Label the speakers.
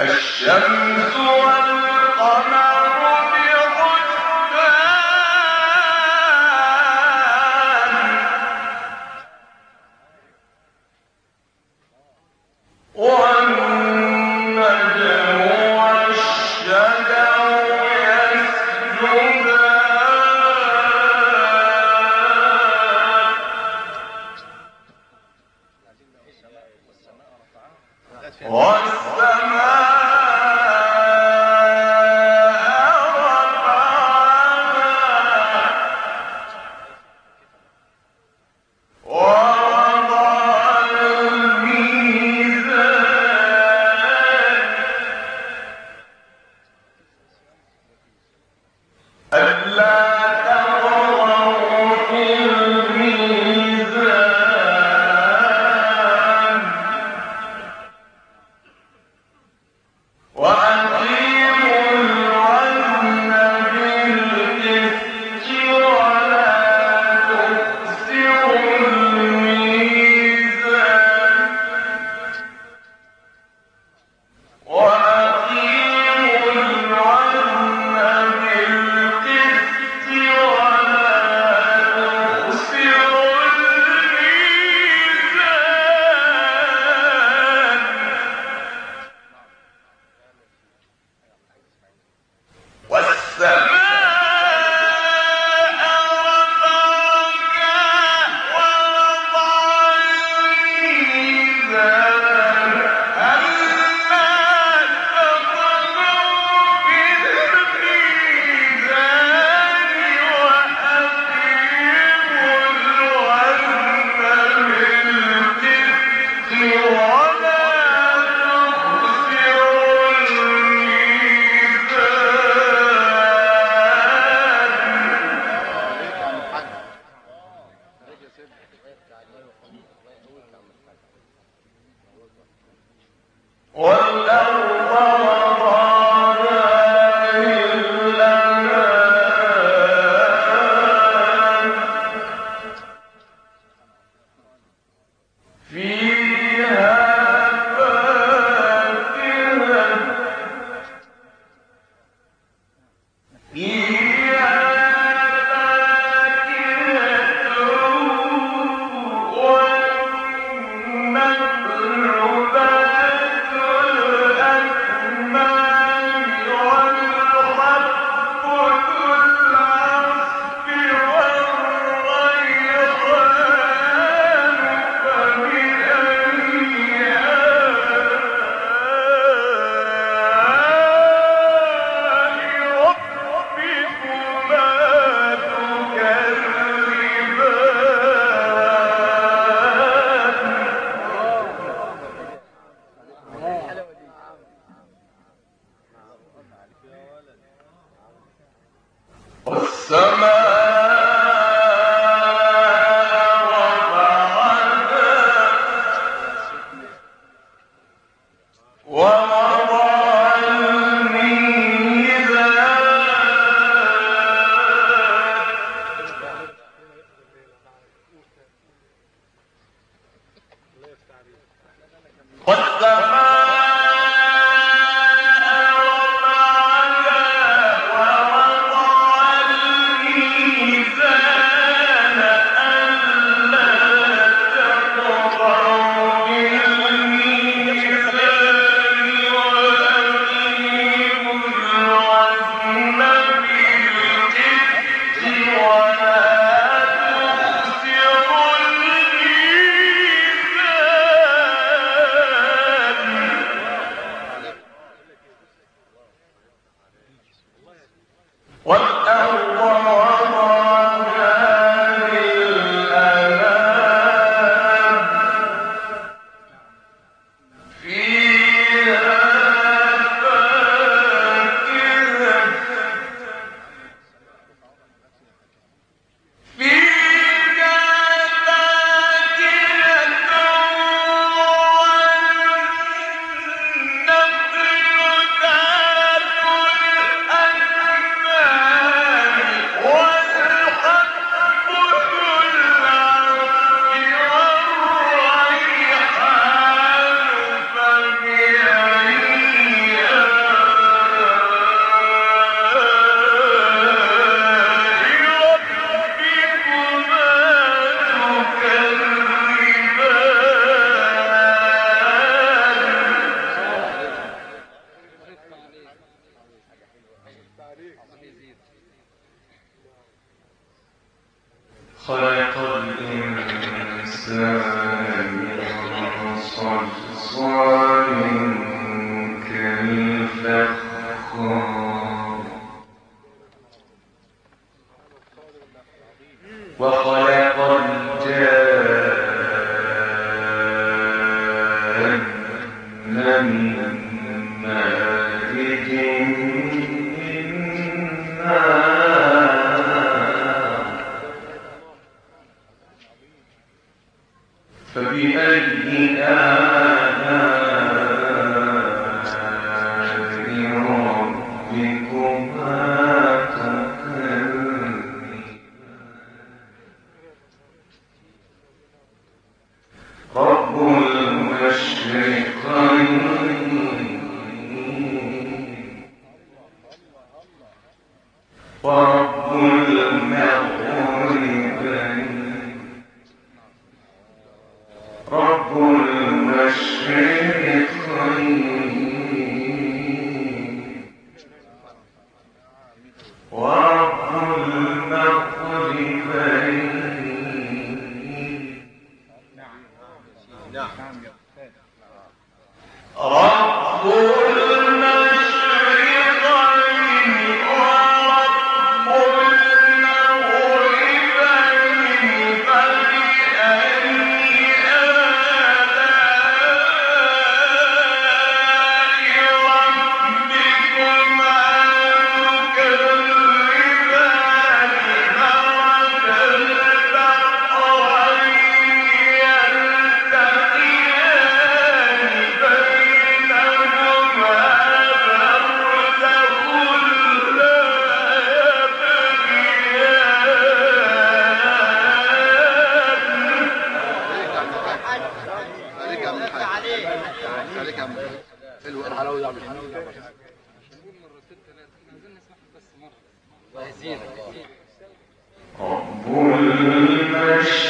Speaker 1: الشمس والقمر
Speaker 2: عليك يا عم
Speaker 1: ربنا المشي.